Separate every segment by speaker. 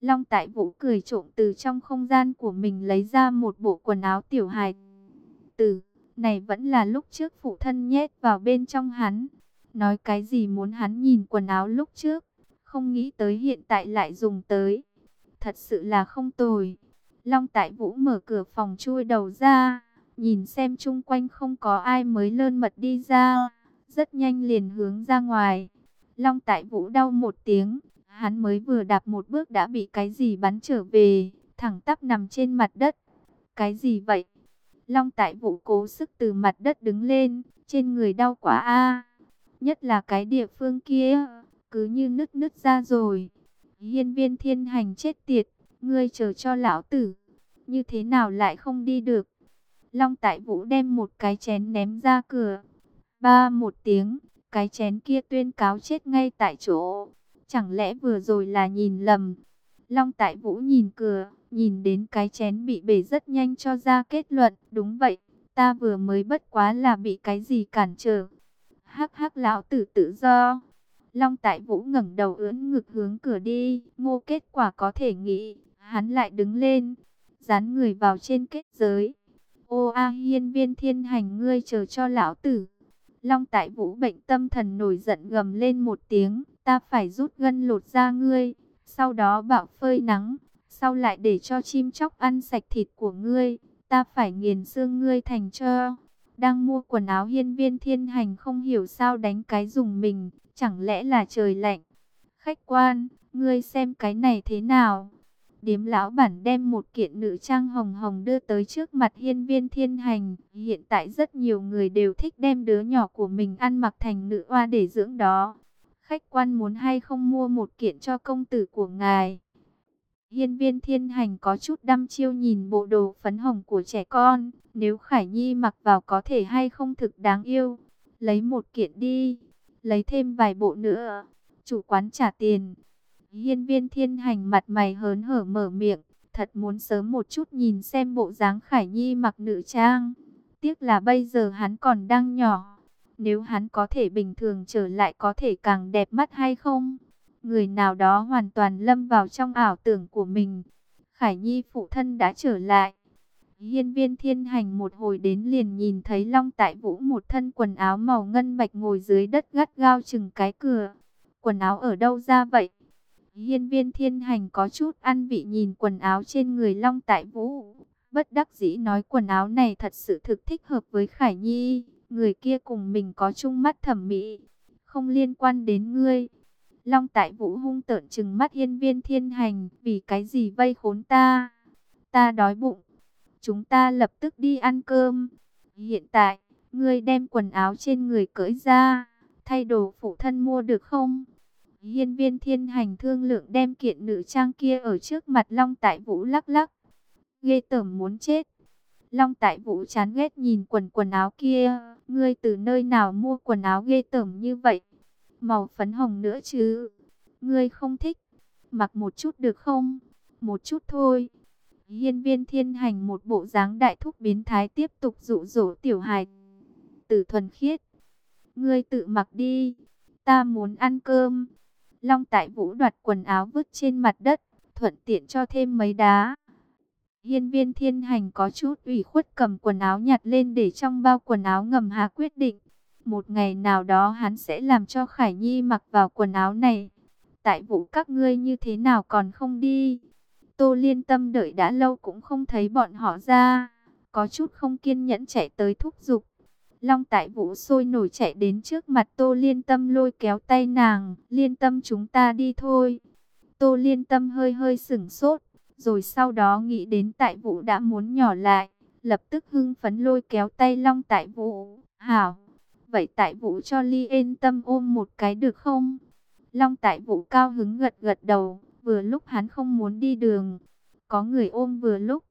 Speaker 1: Long Tại Vũ cười trộm từ trong không gian của mình lấy ra một bộ quần áo tiểu hài từ, Này vẫn là lúc trước phụ thân nhét vào bên trong hắn. Nói cái gì muốn hắn nhìn quần áo lúc trước. Không nghĩ tới hiện tại lại dùng tới. Thật sự là không tồi. Long Tại Vũ mở cửa phòng chui đầu ra. Nhìn xem chung quanh không có ai mới lơn mật đi ra. Rất nhanh liền hướng ra ngoài. Long Tại Vũ đau một tiếng. Hắn mới vừa đạp một bước đã bị cái gì bắn trở về. Thẳng tắp nằm trên mặt đất. Cái gì vậy? Long Tại Vũ cố sức từ mặt đất đứng lên. Trên người đau quá a Nhất là cái địa phương kia. Cứ như nứt nứt ra rồi. Hiên viên thiên hành chết tiệt. Ngươi chờ cho lão tử. Như thế nào lại không đi được? Long Tại Vũ đem một cái chén ném ra cửa. Ba một tiếng, cái chén kia tuyên cáo chết ngay tại chỗ. Chẳng lẽ vừa rồi là nhìn lầm? Long Tại Vũ nhìn cửa, nhìn đến cái chén bị bể rất nhanh cho ra kết luận. Đúng vậy, ta vừa mới bất quá là bị cái gì cản trở. Hắc hắc lão tử tự do. Long Tại Vũ ngẩng đầu ưỡn ngực hướng cửa đi. Ngô kết quả có thể nghĩ, hắn lại đứng lên, dán người vào trên kết giới. Ô A hiên viên thiên hành ngươi chờ cho lão tử. Long tại vũ bệnh tâm thần nổi giận gầm lên một tiếng. Ta phải rút gân lột ra ngươi. Sau đó bạo phơi nắng. Sau lại để cho chim chóc ăn sạch thịt của ngươi. Ta phải nghiền xương ngươi thành cho. Đang mua quần áo hiên viên thiên hành không hiểu sao đánh cái dùng mình. Chẳng lẽ là trời lạnh. Khách quan, ngươi xem cái này thế nào? Điếm lão bản đem một kiện nữ trang hồng hồng đưa tới trước mặt hiên viên thiên hành. Hiện tại rất nhiều người đều thích đem đứa nhỏ của mình ăn mặc thành nữ oa để dưỡng đó. Khách quan muốn hay không mua một kiện cho công tử của ngài. Hiên viên thiên hành có chút đăm chiêu nhìn bộ đồ phấn hồng của trẻ con. Nếu Khải Nhi mặc vào có thể hay không thực đáng yêu. Lấy một kiện đi. Lấy thêm vài bộ nữa. Chủ quán trả tiền. Hiên viên thiên hành mặt mày hớn hở mở miệng, thật muốn sớm một chút nhìn xem bộ dáng Khải Nhi mặc nữ trang. Tiếc là bây giờ hắn còn đang nhỏ. Nếu hắn có thể bình thường trở lại có thể càng đẹp mắt hay không? Người nào đó hoàn toàn lâm vào trong ảo tưởng của mình. Khải Nhi phụ thân đã trở lại. Hiên viên thiên hành một hồi đến liền nhìn thấy Long Tại Vũ một thân quần áo màu ngân bạch ngồi dưới đất gắt gao chừng cái cửa. Quần áo ở đâu ra vậy? Hiên viên thiên hành có chút ăn vị nhìn quần áo trên người Long Tại Vũ. Bất đắc dĩ nói quần áo này thật sự thực thích hợp với Khải Nhi. Người kia cùng mình có chung mắt thẩm mỹ. Không liên quan đến ngươi. Long Tại Vũ hung tợn chừng mắt hiên viên thiên hành. Vì cái gì vây khốn ta? Ta đói bụng. Chúng ta lập tức đi ăn cơm. Hiện tại, ngươi đem quần áo trên người cởi ra. Thay đồ phụ thân mua được không? Hiên viên thiên hành thương lượng đem kiện nữ trang kia ở trước mặt Long Tại Vũ lắc lắc. Ghê tởm muốn chết. Long Tại Vũ chán ghét nhìn quần quần áo kia. Ngươi từ nơi nào mua quần áo ghê tởm như vậy? Màu phấn hồng nữa chứ. Ngươi không thích. Mặc một chút được không? Một chút thôi. Hiên viên thiên hành một bộ dáng đại thúc biến thái tiếp tục dụ dỗ tiểu hài. Tử thuần khiết. Ngươi tự mặc đi. Ta muốn ăn cơm. Long Tại Vũ đoạt quần áo vứt trên mặt đất, thuận tiện cho thêm mấy đá. Hiên viên thiên hành có chút ủy khuất cầm quần áo nhặt lên để trong bao quần áo ngầm Hà quyết định. Một ngày nào đó hắn sẽ làm cho Khải Nhi mặc vào quần áo này. Tại vụ các ngươi như thế nào còn không đi? Tô liên tâm đợi đã lâu cũng không thấy bọn họ ra. Có chút không kiên nhẫn chạy tới thúc giục. Long tại vũ sôi nổi chạy đến trước mặt Tô Liên Tâm lôi kéo tay nàng. Liên Tâm chúng ta đi thôi. Tô Liên Tâm hơi hơi sửng sốt. Rồi sau đó nghĩ đến tại vũ đã muốn nhỏ lại. Lập tức hưng phấn lôi kéo tay Long tại vũ. Hảo. Vậy tại vũ cho Ly yên tâm ôm một cái được không? Long tại vũ cao hứng gật gật đầu. Vừa lúc hắn không muốn đi đường. Có người ôm vừa lúc.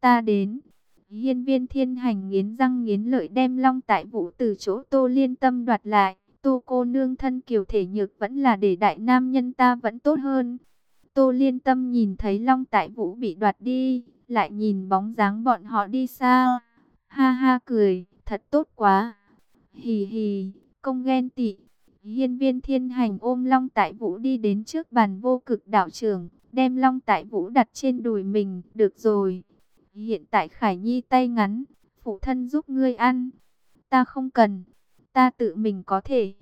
Speaker 1: Ta đến. Hiên viên thiên hành nghiến răng nghiến lợi đem long tại vũ từ chỗ tô liên tâm đoạt lại. Tô cô nương thân kiều thể nhược vẫn là để đại nam nhân ta vẫn tốt hơn. Tô liên tâm nhìn thấy long tại vũ bị đoạt đi, lại nhìn bóng dáng bọn họ đi xa. Ha ha cười, thật tốt quá. Hì hì, công ghen tị. Hiên viên thiên hành ôm long tại vũ đi đến trước bàn vô cực đạo trường, đem Long Tại Vũ đặt trên đùi mình, được rồi. Hiện tại Khải Nhi tay ngắn, phụ thân giúp ngươi ăn. Ta không cần, ta tự mình có thể.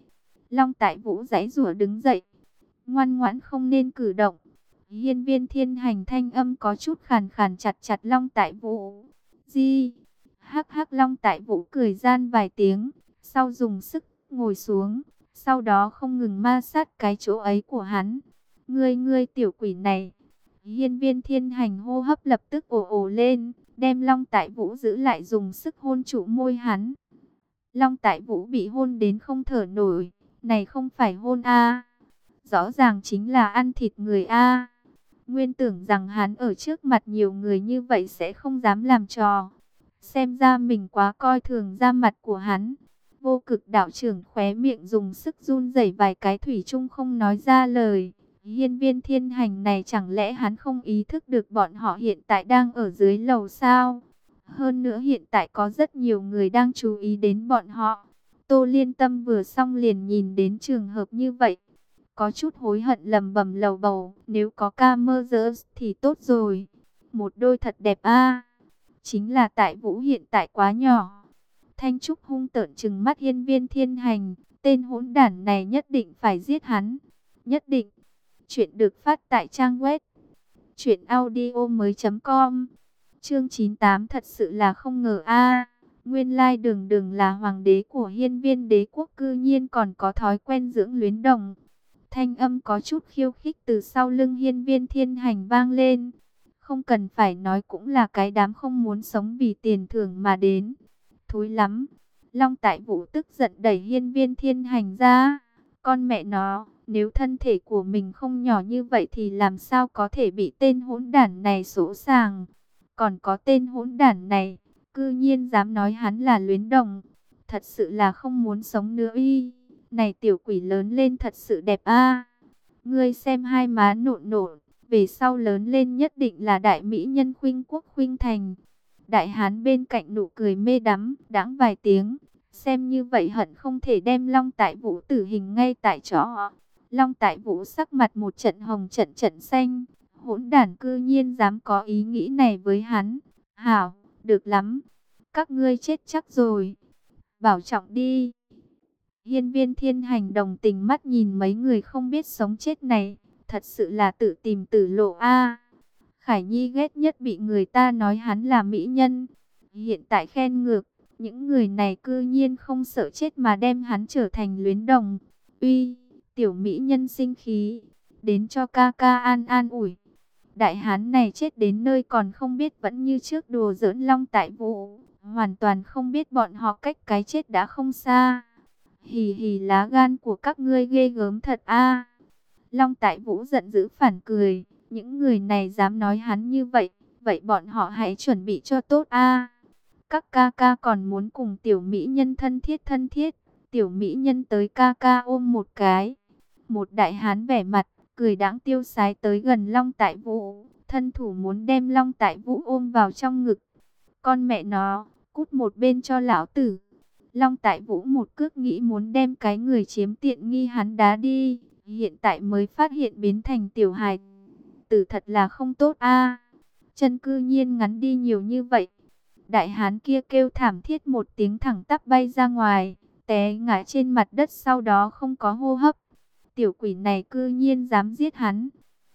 Speaker 1: Long Tại Vũ giãy rủa đứng dậy, ngoan ngoãn không nên cử động. Hiên viên thiên hành thanh âm có chút khàn khàn chặt chặt Long Tại Vũ. Di, hắc hắc Long Tại Vũ cười gian vài tiếng, sau dùng sức ngồi xuống, sau đó không ngừng ma sát cái chỗ ấy của hắn. Ngươi ngươi tiểu quỷ này. Hiên viên thiên hành hô hấp lập tức ồ ồ lên, đem Long Tại Vũ giữ lại dùng sức hôn trụ môi hắn. Long Tại Vũ bị hôn đến không thở nổi, này không phải hôn a, rõ ràng chính là ăn thịt người a. Nguyên tưởng rằng hắn ở trước mặt nhiều người như vậy sẽ không dám làm trò. Xem ra mình quá coi thường ra mặt của hắn. Vô cực đạo trưởng khóe miệng dùng sức run rẩy vài cái thủy chung không nói ra lời. Hiên viên thiên hành này chẳng lẽ hắn không ý thức được bọn họ hiện tại đang ở dưới lầu sao? Hơn nữa hiện tại có rất nhiều người đang chú ý đến bọn họ. Tô Liên Tâm vừa xong liền nhìn đến trường hợp như vậy. Có chút hối hận lầm bầm lầu bầu, nếu có ca mơ dỡ thì tốt rồi. Một đôi thật đẹp a Chính là tại Vũ hiện tại quá nhỏ. Thanh Trúc hung tợn chừng mắt hiên viên thiên hành, tên hỗn đản này nhất định phải giết hắn. Nhất định. Chuyện được phát tại trang web chuyện audio mới com Chương 98 thật sự là không ngờ a. nguyên lai đường đường là hoàng đế của hiên viên đế quốc cư nhiên còn có thói quen dưỡng luyến đồng. Thanh âm có chút khiêu khích từ sau lưng hiên viên thiên hành vang lên. Không cần phải nói cũng là cái đám không muốn sống vì tiền thưởng mà đến. Thúi lắm. Long tại vũ tức giận đẩy hiên viên thiên hành ra. Con mẹ nó, nếu thân thể của mình không nhỏ như vậy thì làm sao có thể bị tên hỗn đản này sổ sàng. Còn có tên hỗn đản này, cư nhiên dám nói hắn là luyến đồng. Thật sự là không muốn sống nữa y. Này tiểu quỷ lớn lên thật sự đẹp a. Ngươi xem hai má nộn nộn, về sau lớn lên nhất định là đại mỹ nhân khuynh quốc khuynh thành. Đại hán bên cạnh nụ cười mê đắm, đãng vài tiếng, xem như vậy hận không thể đem Long Tại Vũ tử hình ngay tại chỗ. Long Tại Vũ sắc mặt một trận hồng trận trận xanh, hỗn đản cư nhiên dám có ý nghĩ này với hắn. Hảo, được lắm, các ngươi chết chắc rồi, bảo trọng đi. Hiên viên thiên hành đồng tình mắt nhìn mấy người không biết sống chết này, thật sự là tự tìm tử lộ a. Khải Nhi ghét nhất bị người ta nói hắn là mỹ nhân. Hiện tại khen ngược, những người này cư nhiên không sợ chết mà đem hắn trở thành luyến đồng. Uy, tiểu mỹ nhân sinh khí, đến cho ca ca an an ủi. Đại hán này chết đến nơi còn không biết vẫn như trước đùa giỡn long tại vũ, hoàn toàn không biết bọn họ cách cái chết đã không xa. Hì hì lá gan của các ngươi ghê gớm thật a. Long Tại Vũ giận dữ phản cười, những người này dám nói hắn như vậy, vậy bọn họ hãy chuẩn bị cho tốt a. Các ca ca còn muốn cùng tiểu mỹ nhân thân thiết thân thiết, tiểu mỹ nhân tới ca ca ôm một cái. Một đại hán vẻ mặt, cười đáng tiêu sái tới gần Long Tại Vũ, thân thủ muốn đem Long Tại Vũ ôm vào trong ngực. Con mẹ nó, cút một bên cho lão tử. Long Tại Vũ một cước nghĩ muốn đem cái người chiếm tiện nghi hắn đá đi, hiện tại mới phát hiện biến thành tiểu hài. Tử thật là không tốt a. Chân cư nhiên ngắn đi nhiều như vậy. Đại hán kia kêu thảm thiết một tiếng thẳng tắp bay ra ngoài, té ngã trên mặt đất sau đó không có hô hấp. Tiểu quỷ này cư nhiên dám giết hắn.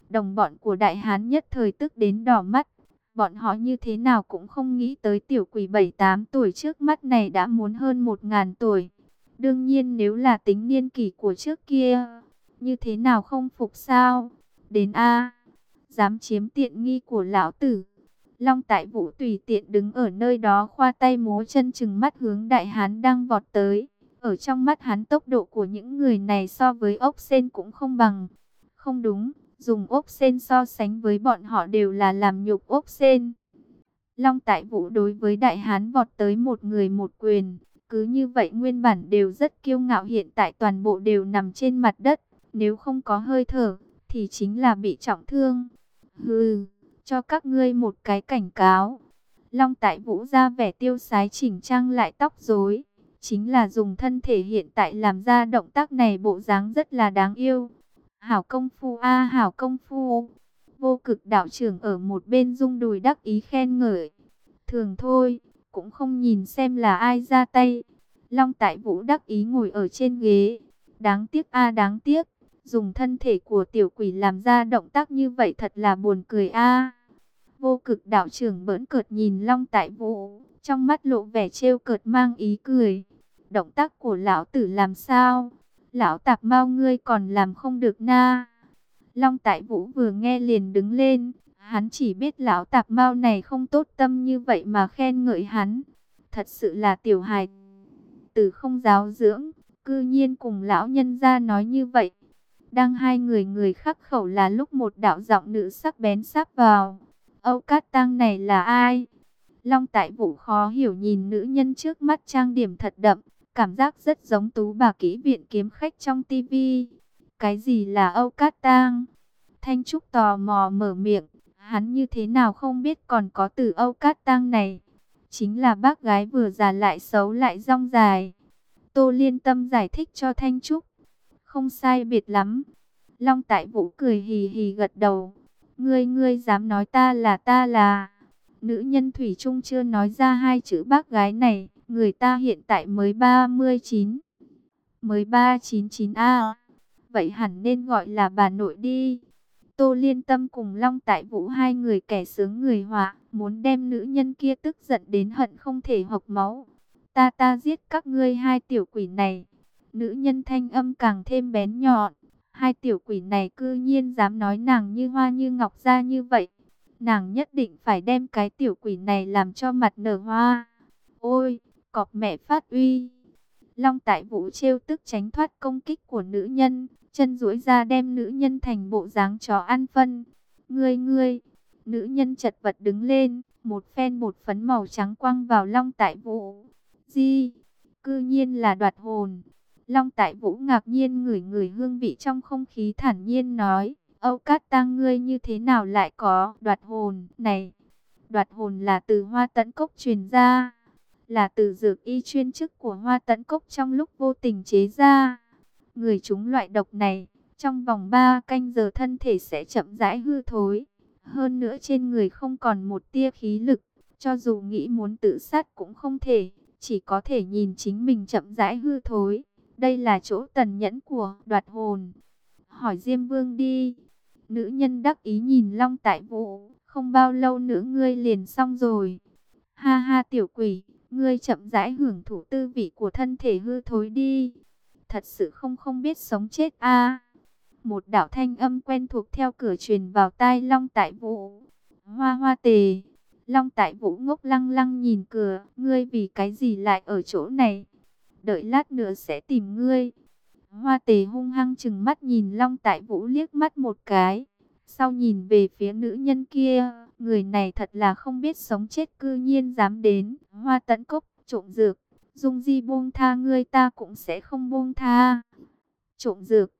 Speaker 1: Đồng bọn của đại hán nhất thời tức đến đỏ mắt. Bọn họ như thế nào cũng không nghĩ tới tiểu quỷ 7-8 tuổi trước mắt này đã muốn hơn 1.000 tuổi. Đương nhiên nếu là tính niên kỷ của trước kia, như thế nào không phục sao? Đến A, dám chiếm tiện nghi của lão tử. Long tại vũ tùy tiện đứng ở nơi đó khoa tay múa chân chừng mắt hướng đại hán đang vọt tới. Ở trong mắt hắn tốc độ của những người này so với ốc sen cũng không bằng. Không đúng, dùng ốc sen so sánh với bọn họ đều là làm nhục ốc sen. Long tại vũ đối với đại hán vọt tới một người một quyền. Cứ như vậy nguyên bản đều rất kiêu ngạo hiện tại toàn bộ đều nằm trên mặt đất. Nếu không có hơi thở, thì chính là bị trọng thương. Hừ, cho các ngươi một cái cảnh cáo. Long tại vũ ra vẻ tiêu sái chỉnh trang lại tóc rối. Chính là dùng thân thể hiện tại làm ra động tác này bộ dáng rất là đáng yêu. Hảo công phu a hảo công phu. Vô cực đạo trưởng ở một bên rung đùi đắc ý khen ngợi. Thường thôi, cũng không nhìn xem là ai ra tay. Long Tại Vũ đắc ý ngồi ở trên ghế. Đáng tiếc a đáng tiếc, dùng thân thể của tiểu quỷ làm ra động tác như vậy thật là buồn cười a. Vô cực đạo trưởng bỡn cợt nhìn Long Tại Vũ, trong mắt lộ vẻ trêu cợt mang ý cười. Động tác của lão tử làm sao? Lão tạp mau ngươi còn làm không được na. Long Tại Vũ vừa nghe liền đứng lên, hắn chỉ biết lão tạp mau này không tốt tâm như vậy mà khen ngợi hắn. Thật sự là tiểu hài từ không giáo dưỡng, cư nhiên cùng lão nhân gia nói như vậy. Đang hai người người khắc khẩu là lúc một đạo giọng nữ sắc bén sắp vào. Âu Cát Tăng này là ai? Long Tại Vũ khó hiểu nhìn nữ nhân trước mắt trang điểm thật đậm, cảm giác rất giống tú bà kỹ viện kiếm khách trong tivi. Cái gì là Âu Cát Tăng? Thanh Trúc tò mò mở miệng, hắn như thế nào không biết còn có từ Âu Cát Tăng này. Chính là bác gái vừa già lại xấu lại rong dài. Tô Liên Tâm giải thích cho Thanh Trúc. Không sai biệt lắm. Long Tại Vũ cười hì hì gật đầu. Ngươi ngươi dám nói ta là ta là... Nữ nhân Thủy Trung chưa nói ra hai chữ bác gái này. Người ta hiện tại mới 39. Mới 399A. Vậy hẳn nên gọi là bà nội đi. Tô Liên Tâm cùng Long Tại Vũ hai người kẻ sướng người họa, muốn đem nữ nhân kia tức giận đến hận không thể học máu. Ta ta giết các ngươi hai tiểu quỷ này. Nữ nhân thanh âm càng thêm bén nhọn. Hai tiểu quỷ này cư nhiên dám nói nàng như hoa như ngọc ra như vậy. Nàng nhất định phải đem cái tiểu quỷ này làm cho mặt nở hoa. Ôi, cọp mẹ phát uy. Long tại vũ trêu tức tránh thoát công kích của nữ nhân, chân duỗi ra đem nữ nhân thành bộ dáng chó ăn phân. Ngươi ngươi, nữ nhân chật vật đứng lên, một phen một phấn màu trắng quăng vào long tại vũ. Di, cư nhiên là đoạt hồn. Long tại vũ ngạc nhiên ngửi ngửi hương vị trong không khí thản nhiên nói. Âu Cát Tăng ngươi như thế nào lại có đoạt hồn này? Đoạt hồn là từ hoa tấn cốc truyền ra là từ dược y chuyên chức của Hoa Tấn Cốc trong lúc vô tình chế ra. Người chúng loại độc này, trong vòng 3 canh giờ thân thể sẽ chậm rãi hư thối. Hơn nữa trên người không còn một tia khí lực, cho dù nghĩ muốn tự sát cũng không thể, chỉ có thể nhìn chính mình chậm rãi hư thối. Đây là chỗ tần nhẫn của đoạt hồn. Hỏi Diêm Vương đi. Nữ nhân đắc ý nhìn Long Tại Vũ, không bao lâu nữa ngươi liền xong rồi. Ha ha tiểu quỷ, Ngươi chậm rãi hưởng thụ tư vị của thân thể hư thối đi. Thật sự không không biết sống chết a. Một đạo thanh âm quen thuộc theo cửa truyền vào tai Long Tại Vũ. Hoa hoa tề. Long Tại Vũ ngốc lăng lăng nhìn cửa. Ngươi vì cái gì lại ở chỗ này? Đợi lát nữa sẽ tìm ngươi. Hoa tề hung hăng chừng mắt nhìn Long Tại Vũ liếc mắt một cái. Sau nhìn về phía nữ nhân kia, người này thật là không biết sống chết cư nhiên dám đến. Hoa tận cốc, trộm dược, dung di buông tha ngươi ta cũng sẽ không buông tha. Trộm dược,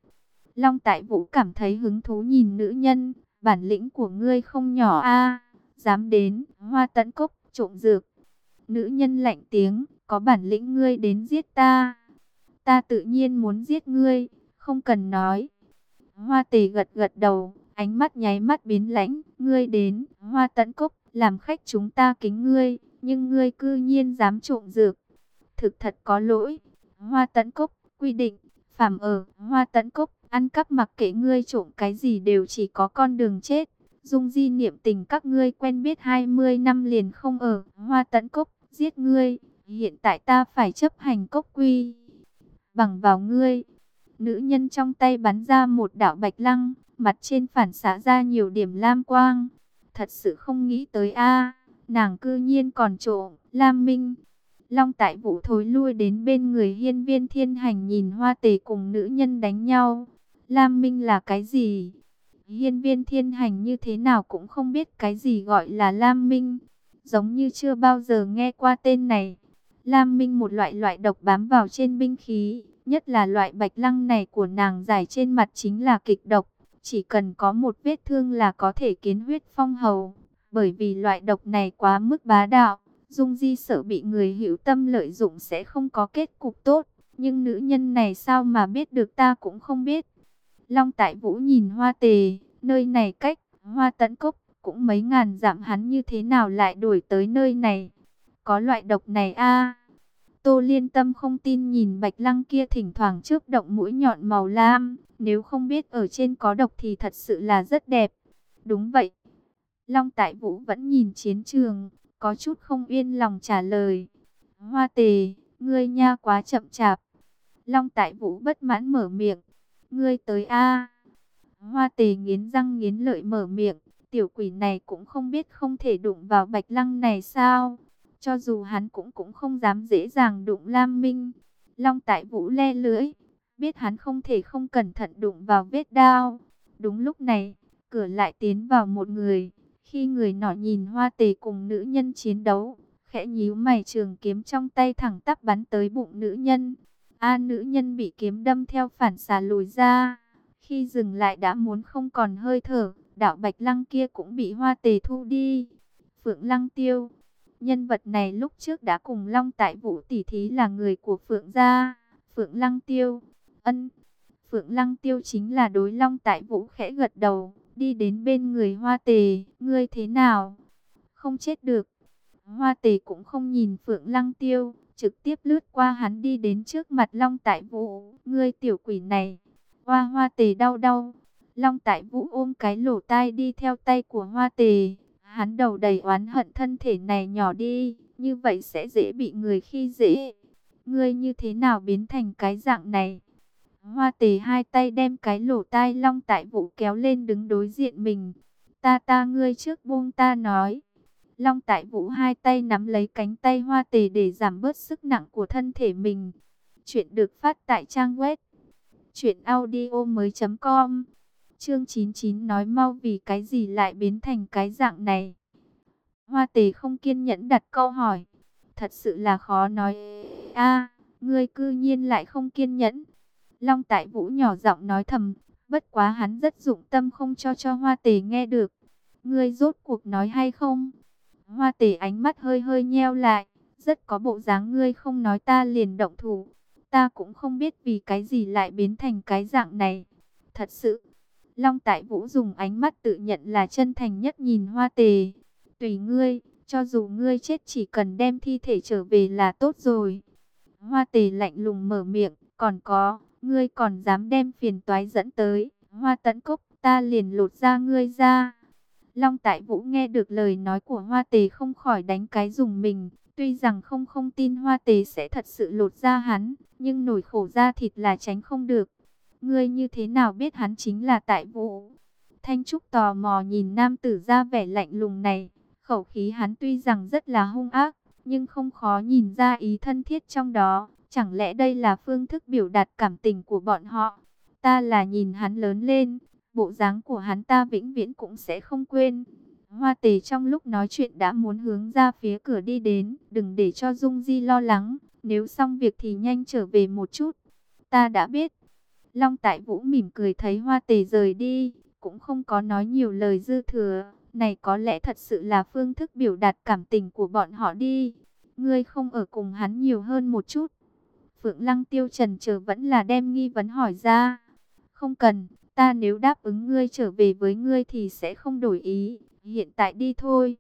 Speaker 1: Long Tại Vũ cảm thấy hứng thú nhìn nữ nhân, bản lĩnh của ngươi không nhỏ a dám đến, hoa tận cốc, trộm dược. Nữ nhân lạnh tiếng, có bản lĩnh ngươi đến giết ta. Ta tự nhiên muốn giết ngươi, không cần nói. Hoa tề gật gật đầu, Ánh mắt nháy mắt biến lãnh, ngươi đến, hoa tấn cốc, làm khách chúng ta kính ngươi, nhưng ngươi cư nhiên dám trộm dược. Thực thật có lỗi, hoa tấn cốc, quy định, phạm ở, hoa tấn cốc, ăn cắp mặc kệ ngươi trộm cái gì đều chỉ có con đường chết. Dung di niệm tình các ngươi quen biết 20 năm liền không ở, hoa tấn cốc, giết ngươi, hiện tại ta phải chấp hành cốc quy. Bằng vào ngươi, nữ nhân trong tay bắn ra một đạo bạch lăng, mặt trên phản xạ ra nhiều điểm lam quang. Thật sự không nghĩ tới a nàng cư nhiên còn trộm, lam minh. Long tại vũ thối lui đến bên người hiên viên thiên hành nhìn hoa tề cùng nữ nhân đánh nhau. Lam minh là cái gì? Hiên viên thiên hành như thế nào cũng không biết cái gì gọi là Lam Minh. Giống như chưa bao giờ nghe qua tên này. Lam Minh một loại loại độc bám vào trên binh khí. Nhất là loại bạch lăng này của nàng giải trên mặt chính là kịch độc. Chỉ cần có một vết thương là có thể kiến huyết phong hầu. Bởi vì loại độc này quá mức bá đạo. Dung Di sợ bị người hữu tâm lợi dụng sẽ không có kết cục tốt. Nhưng nữ nhân này sao mà biết được ta cũng không biết. Long Tại Vũ nhìn hoa tề, nơi này cách Hoa tấn cốc, cũng mấy ngàn dặm hắn như thế nào lại đuổi tới nơi này. Có loại độc này a Tô liên tâm không tin nhìn bạch lăng kia thỉnh thoảng trước động mũi nhọn màu lam. Nếu không biết ở trên có độc thì thật sự là rất đẹp. Đúng vậy. Long Tại Vũ vẫn nhìn chiến trường, có chút không yên lòng trả lời. Hoa tề, ngươi nha quá chậm chạp. Long Tại Vũ bất mãn mở miệng. Ngươi tới a Hoa tề nghiến răng nghiến lợi mở miệng. Tiểu quỷ này cũng không biết không thể đụng vào bạch lăng này sao. Cho dù hắn cũng cũng không dám dễ dàng đụng Lam Minh. Long Tại Vũ le lưỡi. Biết hắn không thể không cẩn thận đụng vào vết đao. Đúng lúc này, cửa lại tiến vào một người. Khi người nọ nhìn hoa tề cùng nữ nhân chiến đấu, khẽ nhíu mày trường kiếm trong tay thẳng tắp bắn tới bụng nữ nhân. A nữ nhân bị kiếm đâm theo phản xạ lùi ra. Khi dừng lại đã muốn không còn hơi thở, đạo bạch lăng kia cũng bị hoa tề thu đi. Phượng lăng tiêu, nhân vật này lúc trước đã cùng Long tại vũ tỷ thí là người của Phượng gia. Phượng lăng tiêu, ân, Phượng lăng tiêu chính là đối Long tại vũ khẽ gật đầu, đi đến bên người hoa tề, ngươi thế nào? Không chết được. Hoa tề cũng không nhìn Phượng Lăng Tiêu, trực tiếp lướt qua hắn đi đến trước mặt Long Tại Vũ. Ngươi tiểu quỷ này. Hoa hoa tề đau đau. Long Tại Vũ ôm cái lỗ tai đi theo tay của hoa tề. Hắn đầu đầy oán hận thân thể này nhỏ đi. Như vậy sẽ dễ bị người khi dễ. Ngươi như thế nào biến thành cái dạng này? Hoa tề hai tay đem cái lỗ tai long tại vũ kéo lên đứng đối diện mình. Ta ta, ngươi trước buông ta nói. Long tại vũ hai tay nắm lấy cánh tay hoa tề để giảm bớt sức nặng của thân thể mình. Chuyện được phát tại trang web. Chuyện audio mới com. Chương 99 nói mau vì cái gì lại biến thành cái dạng này. Hoa tề không kiên nhẫn đặt câu hỏi. Thật sự là khó nói. a, ngươi cư nhiên lại không kiên nhẫn. Long Tại Vũ nhỏ giọng nói thầm, bất quá hắn rất dụng tâm không cho cho Hoa Tề nghe được. Ngươi rốt cuộc nói hay không? Hoa Tề ánh mắt hơi hơi nheo lại, rất có bộ dáng ngươi không nói ta liền động thủ. Ta cũng không biết vì cái gì lại biến thành cái dạng này. Thật sự, Long Tại Vũ dùng ánh mắt tự nhận là chân thành nhất nhìn Hoa Tề. Tùy ngươi, cho dù ngươi chết chỉ cần đem thi thể trở về là tốt rồi. Hoa Tề lạnh lùng mở miệng, còn có, ngươi còn dám đem phiền toái dẫn tới, hoa tấn cốc, ta liền lột ra ngươi ra. Long Tại Vũ nghe được lời nói của Hoa Tề không khỏi đánh cái dùng mình, tuy rằng không không tin Hoa Tề sẽ thật sự lột ra hắn, nhưng nổi khổ ra thịt là tránh không được. Ngươi như thế nào biết hắn chính là Tại Vũ? Thanh Trúc tò mò nhìn nam tử ra vẻ lạnh lùng này, khẩu khí hắn tuy rằng rất là hung ác, nhưng không khó nhìn ra ý thân thiết trong đó. Chẳng lẽ đây là phương thức biểu đạt cảm tình của bọn họ? Ta là nhìn hắn lớn lên, bộ dáng của hắn ta vĩnh viễn cũng sẽ không quên. Hoa tề trong lúc nói chuyện đã muốn hướng ra phía cửa đi đến, đừng để cho Dung Di lo lắng, nếu xong việc thì nhanh trở về một chút. Ta đã biết. Long Tại Vũ mỉm cười thấy Hoa tề rời đi, cũng không có nói nhiều lời dư thừa. Này có lẽ thật sự là phương thức biểu đạt cảm tình của bọn họ đi. Ngươi không ở cùng hắn nhiều hơn một chút, Phượng Lăng Tiêu trần chờ vẫn là đem nghi vấn hỏi ra. Không cần, ta nếu đáp ứng ngươi trở về với ngươi thì sẽ không đổi ý, hiện tại đi thôi.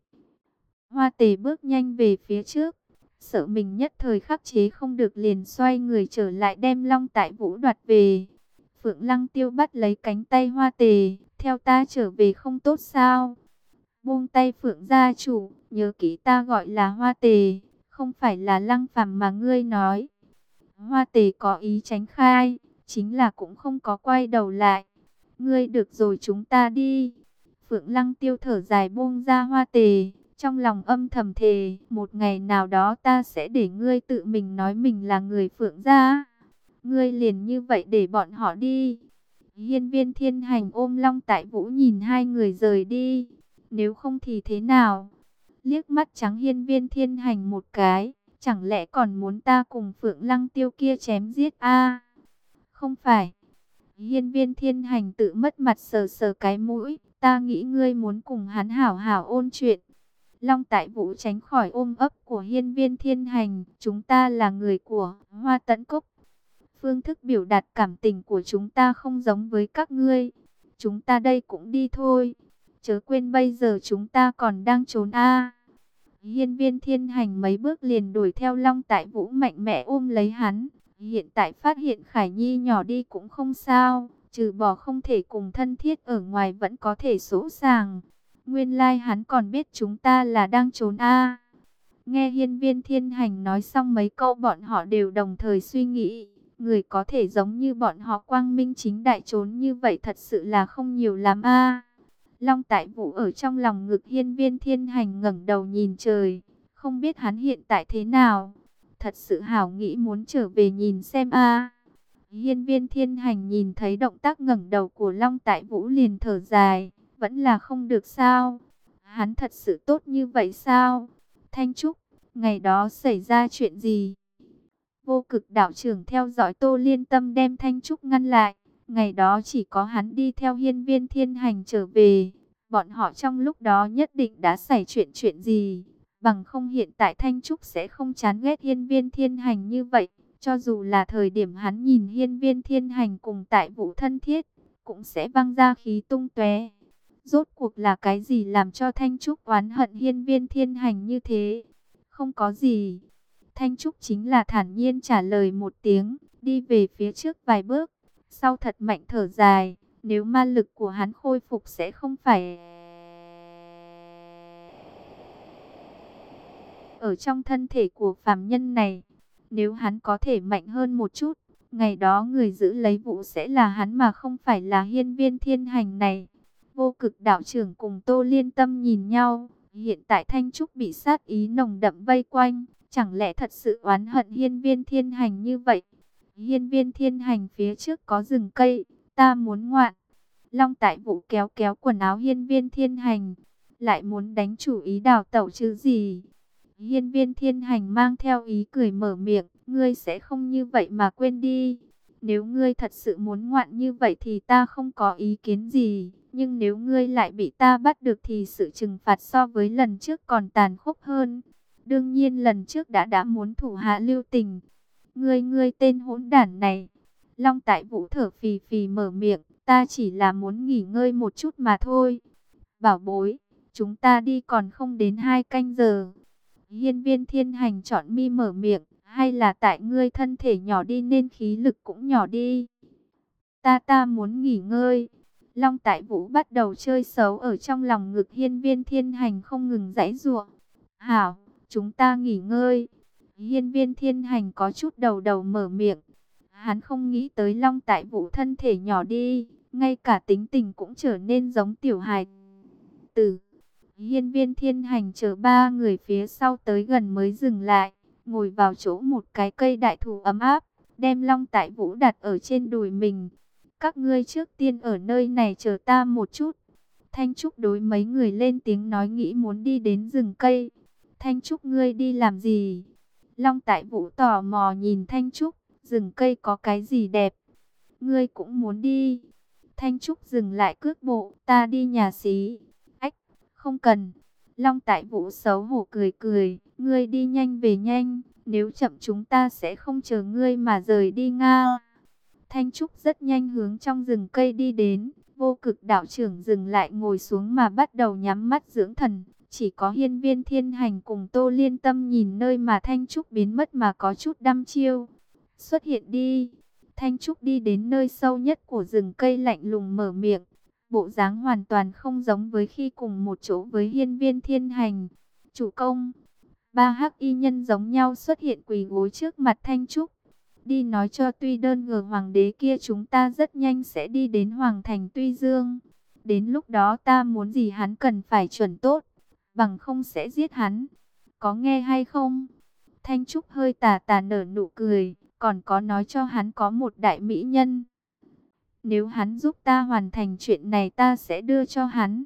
Speaker 1: Hoa tề bước nhanh về phía trước, sợ mình nhất thời khắc chế không được liền xoay người trở lại đem long tại vũ đoạt về. Phượng Lăng Tiêu bắt lấy cánh tay hoa tề, theo ta trở về không tốt sao? Buông tay Phượng gia chủ, nhớ kỹ ta gọi là hoa tề, không phải là lăng phàm mà ngươi nói. Hoa tề có ý tránh khai, chính là cũng không có quay đầu lại. Ngươi được rồi chúng ta đi. Phượng Lăng tiêu thở dài buông ra hoa tề, trong lòng âm thầm thề, một ngày nào đó ta sẽ để ngươi tự mình nói mình là người Phượng gia. Ngươi liền như vậy để bọn họ đi. Hiên viên thiên hành ôm long tại vũ nhìn hai người rời đi. Nếu không thì thế nào? Liếc mắt trắng hiên viên thiên hành một cái. Chẳng lẽ còn muốn ta cùng Phượng Lăng Tiêu kia chém giết a? không phải. Hiên viên thiên hành tự mất mặt sờ sờ cái mũi. Ta nghĩ ngươi muốn cùng hắn hảo hảo ôn chuyện. Long tại vũ tránh khỏi ôm ấp của hiên viên thiên hành. Chúng ta là người của Hoa Tấn Cốc. Phương thức biểu đạt cảm tình của chúng ta không giống với các ngươi. Chúng ta đây cũng đi thôi. chớ quên bây giờ chúng ta còn đang trốn a. Hiên viên thiên hành mấy bước liền đuổi theo Long Tại Vũ mạnh mẽ ôm lấy hắn. Hiện tại phát hiện Khải Nhi nhỏ đi cũng không sao, trừ bỏ không thể cùng thân thiết ở ngoài vẫn có thể sỗ sàng. Nguyên lai like hắn còn biết chúng ta là đang trốn a. Nghe hiên viên thiên hành nói xong mấy câu bọn họ đều đồng thời suy nghĩ. Người có thể giống như bọn họ quang minh chính đại trốn như vậy thật sự là không nhiều lắm a. Long tại vũ ở trong lòng ngực hiên viên thiên hành ngẩng đầu nhìn trời. Không biết hắn hiện tại thế nào. Thật sự hảo nghĩ muốn trở về nhìn xem a. Hiên viên thiên hành nhìn thấy động tác ngẩng đầu của Long tại vũ liền thở dài. Vẫn là không được sao. Hắn thật sự tốt như vậy sao? Thanh Trúc, ngày đó xảy ra chuyện gì? Vô cực đạo trưởng theo dõi Tô Liên Tâm đem Thanh Trúc ngăn lại. Ngày đó chỉ có hắn đi theo hiên viên thiên hành trở về. Bọn họ trong lúc đó nhất định đã xảy chuyện chuyện gì. Bằng không hiện tại Thanh Trúc sẽ không chán ghét hiên viên thiên hành như vậy. Cho dù là thời điểm hắn nhìn hiên viên thiên hành cùng tại vụ thân thiết, cũng sẽ văng ra khí tung tóe. Rốt cuộc là cái gì làm cho Thanh Trúc oán hận hiên viên thiên hành như thế? Không có gì. Thanh Trúc chính là thản nhiên trả lời một tiếng, đi về phía trước vài bước. Sau thật mạnh thở dài, nếu ma lực của hắn khôi phục sẽ không phải... Ở trong thân thể của phàm nhân này, nếu hắn có thể mạnh hơn một chút, ngày đó người giữ lấy vụ sẽ là hắn mà không phải là hiên viên thiên hành này. Vô cực đạo trưởng cùng Tô Liên Tâm nhìn nhau, hiện tại Thanh Trúc bị sát ý nồng đậm vây quanh, chẳng lẽ thật sự oán hận hiên viên thiên hành như vậy? Hiên viên thiên hành phía trước có rừng cây, ta muốn ngoạn. Long tại vũ kéo kéo quần áo hiên viên thiên hành, lại muốn đánh chủ ý đào tẩu chứ gì? Hiên viên thiên hành mang theo ý cười mở miệng, ngươi sẽ không như vậy mà quên đi. Nếu ngươi thật sự muốn ngoạn như vậy thì ta không có ý kiến gì. Nhưng nếu ngươi lại bị ta bắt được thì sự trừng phạt so với lần trước còn tàn khốc hơn. Đương nhiên lần trước đã đã muốn thủ hạ lưu tình. Ngươi ngươi tên hỗn đản này. Long tại vũ thở phì phì mở miệng. Ta chỉ là muốn nghỉ ngơi một chút mà thôi. Bảo bối, chúng ta đi còn không đến hai canh giờ. Hiên viên thiên hành chọn mi mở miệng. Hay là tại ngươi thân thể nhỏ đi nên khí lực cũng nhỏ đi. Ta ta muốn nghỉ ngơi. Long Tại Vũ bắt đầu chơi xấu ở trong lòng ngực hiên viên thiên hành không ngừng giãy giụa. Hảo, chúng ta nghỉ ngơi. Hiên viên thiên hành có chút đầu đầu mở miệng. Hắn không nghĩ tới Long Tại Vũ thân thể nhỏ đi, ngay cả tính tình cũng trở nên giống tiểu hài. Từ hiên viên thiên hành chờ ba người phía sau tới gần mới dừng lại, ngồi vào chỗ một cái cây đại thụ ấm áp, đem Long Tại Vũ đặt ở trên đùi mình. Các ngươi trước tiên ở nơi này chờ ta một chút. Thanh Trúc đối mấy người lên tiếng nói nghĩ muốn đi đến rừng cây. Thanh Trúc ngươi đi làm gì? Long Tại Vũ tò mò nhìn Thanh Trúc, rừng cây có cái gì đẹp? Ngươi cũng muốn đi. Thanh Trúc dừng lại cước bộ, ta đi nhà xí. Ách, không cần. Long Tại Vũ xấu hổ cười cười, ngươi đi nhanh về nhanh, nếu chậm chúng ta sẽ không chờ ngươi mà rời đi Nga. Thanh Trúc rất nhanh hướng trong rừng cây đi đến, vô cực đạo trưởng dừng lại ngồi xuống mà bắt đầu nhắm mắt dưỡng thần. Chỉ có hiên viên thiên hành cùng tô liên tâm nhìn nơi mà Thanh Trúc biến mất mà có chút đăm chiêu. Xuất hiện đi. Thanh Trúc đi đến nơi sâu nhất của rừng cây lạnh lùng mở miệng. Bộ dáng hoàn toàn không giống với khi cùng một chỗ với hiên viên thiên hành. Chủ công. Ba hắc y nhân giống nhau xuất hiện quỳ gối trước mặt Thanh Trúc đi nói cho tuy đơn ngờ hoàng đế kia chúng ta rất nhanh sẽ đi đến hoàng thành tuy dương. Đến lúc đó ta muốn gì hắn cần phải chuẩn tốt, bằng không sẽ giết hắn. Có nghe hay không? Thanh Trúc hơi tà tà nở nụ cười, còn có nói cho hắn có một đại mỹ nhân. Nếu hắn giúp ta hoàn thành chuyện này ta sẽ đưa cho hắn.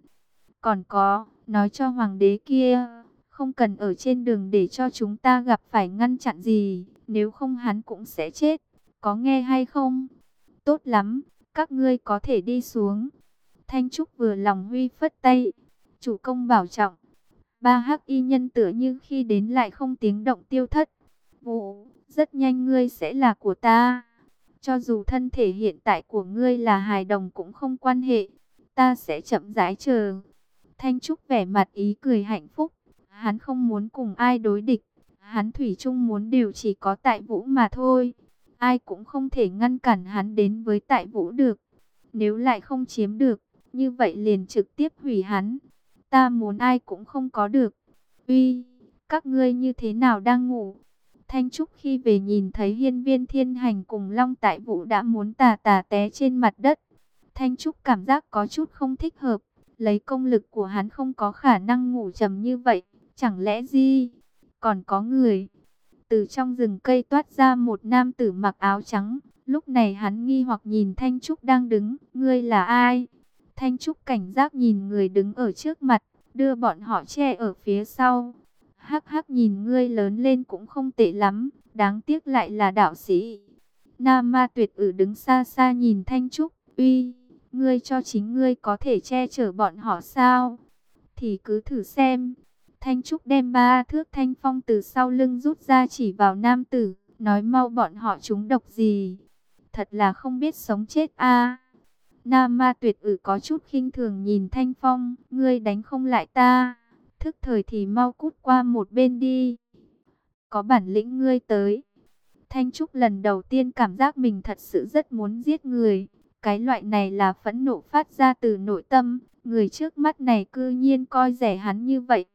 Speaker 1: Còn có, nói cho hoàng đế kia, không cần ở trên đường để cho chúng ta gặp phải ngăn chặn gì nếu không hắn cũng sẽ chết. Có nghe hay không? Tốt lắm, các ngươi có thể đi xuống. Thanh Trúc vừa lòng huy phất tay. Chủ công bảo trọng. Ba hắc y nhân tựa như khi đến lại không tiếng động tiêu thất. Vũ, rất nhanh ngươi sẽ là của ta. Cho dù thân thể hiện tại của ngươi là hài đồng cũng không quan hệ. Ta sẽ chậm rãi chờ. Thanh Trúc vẻ mặt ý cười hạnh phúc. Hắn không muốn cùng ai đối địch. Hắn thủy chung muốn điều chỉ có tại vũ mà thôi. Ai cũng không thể ngăn cản hắn đến với tại vũ được. Nếu lại không chiếm được, như vậy liền trực tiếp hủy hắn. Ta muốn ai cũng không có được. Uy, các ngươi như thế nào đang ngủ? Thanh Trúc khi về nhìn thấy hiên viên thiên hành cùng Long Tại Vũ đã muốn tà tà té trên mặt đất. Thanh Trúc cảm giác có chút không thích hợp. Lấy công lực của hắn không có khả năng ngủ trầm như vậy. Chẳng lẽ gì? Còn có người. Từ trong rừng cây toát ra một nam tử mặc áo trắng. Lúc này hắn nghi hoặc nhìn Thanh Trúc đang đứng. Ngươi là ai? Thanh Trúc cảnh giác nhìn người đứng ở trước mặt. Đưa bọn họ che ở phía sau. Hắc hắc nhìn ngươi lớn lên cũng không tệ lắm. Đáng tiếc lại là đạo sĩ. Nam ma tuyệt ử đứng xa xa nhìn Thanh Trúc. Uy, ngươi cho chính ngươi có thể che chở bọn họ sao? Thì cứ thử xem. Thanh Trúc đem ba thước thanh phong từ sau lưng rút ra chỉ vào nam tử, nói mau bọn họ chúng độc gì. Thật là không biết sống chết a. Nam ma tuyệt ử có chút khinh thường nhìn Thanh Phong, ngươi đánh không lại ta, thức thời thì mau cút qua một bên đi. Có bản lĩnh ngươi tới. Thanh Trúc lần đầu tiên cảm giác mình thật sự rất muốn giết người. Cái loại này là phẫn nộ phát ra từ nội tâm, người trước mắt này cư nhiên coi rẻ hắn như vậy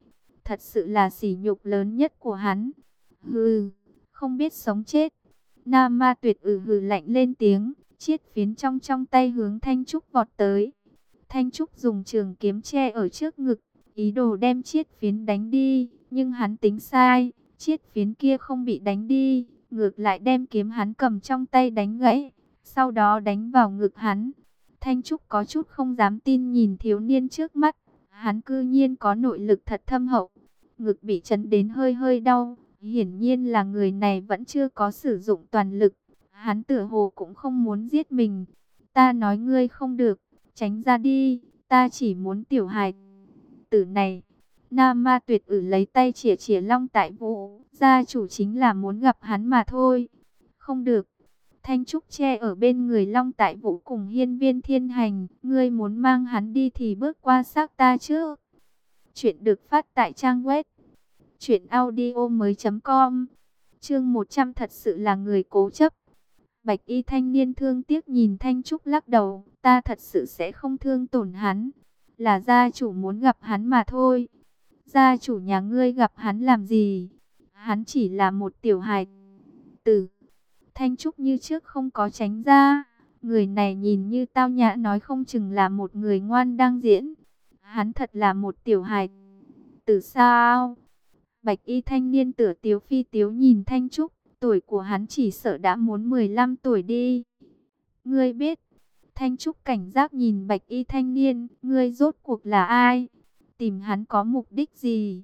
Speaker 1: thật sự là sỉ nhục lớn nhất của hắn. Hừ, không biết sống chết. Nam ma tuyệt ử hừ lạnh lên tiếng, chiết phiến trong trong tay hướng Thanh Trúc vọt tới. Thanh Trúc dùng trường kiếm che ở trước ngực, ý đồ đem chiết phiến đánh đi, nhưng hắn tính sai, chiết phiến kia không bị đánh đi, ngược lại đem kiếm hắn cầm trong tay đánh gãy, sau đó đánh vào ngực hắn. Thanh Trúc có chút không dám tin nhìn thiếu niên trước mắt, hắn cư nhiên có nội lực thật thâm hậu ngực bị chấn đến hơi hơi đau. Hiển nhiên là người này vẫn chưa có sử dụng toàn lực. Hắn tựa hồ cũng không muốn giết mình. Ta nói ngươi không được, tránh ra đi, ta chỉ muốn tiểu hài. Tử này, Nam Ma tuyệt ử lấy tay chỉa chỉa long tại vũ, gia chủ chính là muốn gặp hắn mà thôi. Không được. Thanh Trúc che ở bên người Long Tại Vũ cùng hiên viên thiên hành. Ngươi muốn mang hắn đi thì bước qua xác ta chứ Chuyện được phát tại trang web chuyện audio mới com Chương 100 thật sự là người cố chấp. Bạch Y thanh niên thương tiếc nhìn Thanh Trúc lắc đầu, ta thật sự sẽ không thương tổn hắn, là gia chủ muốn gặp hắn mà thôi. Gia chủ nhà ngươi gặp hắn làm gì? Hắn chỉ là một tiểu hài tử. Thanh Trúc như trước không có tránh ra, người này nhìn như tao nhã nói không chừng là một người ngoan đang diễn. Hắn thật là một tiểu hài tử sao? Bạch y thanh niên tửa tiếu phi tiếu nhìn Thanh Trúc, tuổi của hắn chỉ sợ đã muốn 15 tuổi đi. Ngươi biết, Thanh Trúc cảnh giác nhìn bạch y thanh niên, ngươi rốt cuộc là ai? Tìm hắn có mục đích gì?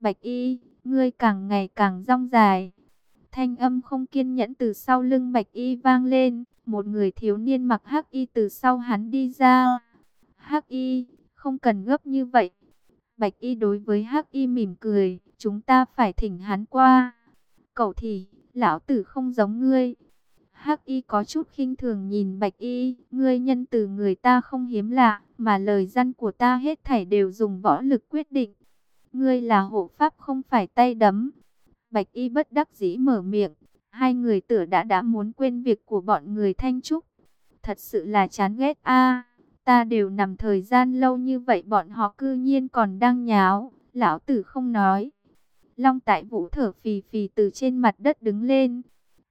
Speaker 1: Bạch y, ngươi càng ngày càng rong dài. Thanh âm không kiên nhẫn từ sau lưng bạch y vang lên, một người thiếu niên mặc hắc y từ sau hắn đi ra. Hắc y, không cần gấp như vậy. Bạch y đối với hắc y mỉm cười, chúng ta phải thỉnh hắn qua. Cậu thì, lão tử không giống ngươi. Hắc y có chút khinh thường nhìn bạch y, ngươi nhân từ người ta không hiếm lạ, mà lời dân của ta hết thảy đều dùng võ lực quyết định. Ngươi là hộ pháp không phải tay đấm. Bạch y bất đắc dĩ mở miệng, hai người tựa đã đã muốn quên việc của bọn người thanh trúc. Thật sự là chán ghét a. ta đều nằm thời gian lâu như vậy bọn họ cư nhiên còn đang nháo, lão tử không nói. Long tại vũ thở phì phì từ trên mặt đất đứng lên.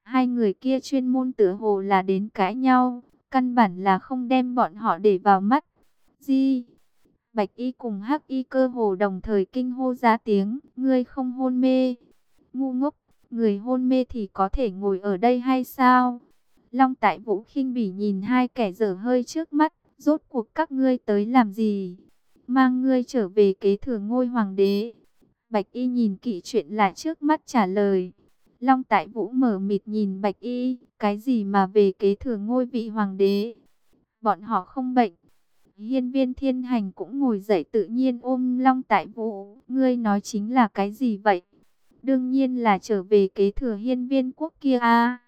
Speaker 1: Hai người kia chuyên môn tựa hồ là đến cãi nhau. Căn bản là không đem bọn họ để vào mắt. Di. Bạch y cùng hắc y cơ hồ đồng thời kinh hô ra tiếng. Ngươi không hôn mê. Ngu ngốc. Người hôn mê thì có thể ngồi ở đây hay sao? Long tại vũ khinh bỉ nhìn hai kẻ dở hơi trước mắt. Rốt cuộc các ngươi tới làm gì? Mang ngươi trở về kế thừa ngôi hoàng đế. Bạch Y nhìn kỹ chuyện lại trước mắt trả lời. Long Tại Vũ mở mịt nhìn Bạch Y, cái gì mà về kế thừa ngôi vị hoàng đế? Bọn họ không bệnh. Hiên viên thiên hành cũng ngồi dậy tự nhiên ôm Long Tại Vũ. Ngươi nói chính là cái gì vậy? Đương nhiên là trở về kế thừa hiên viên quốc kia a.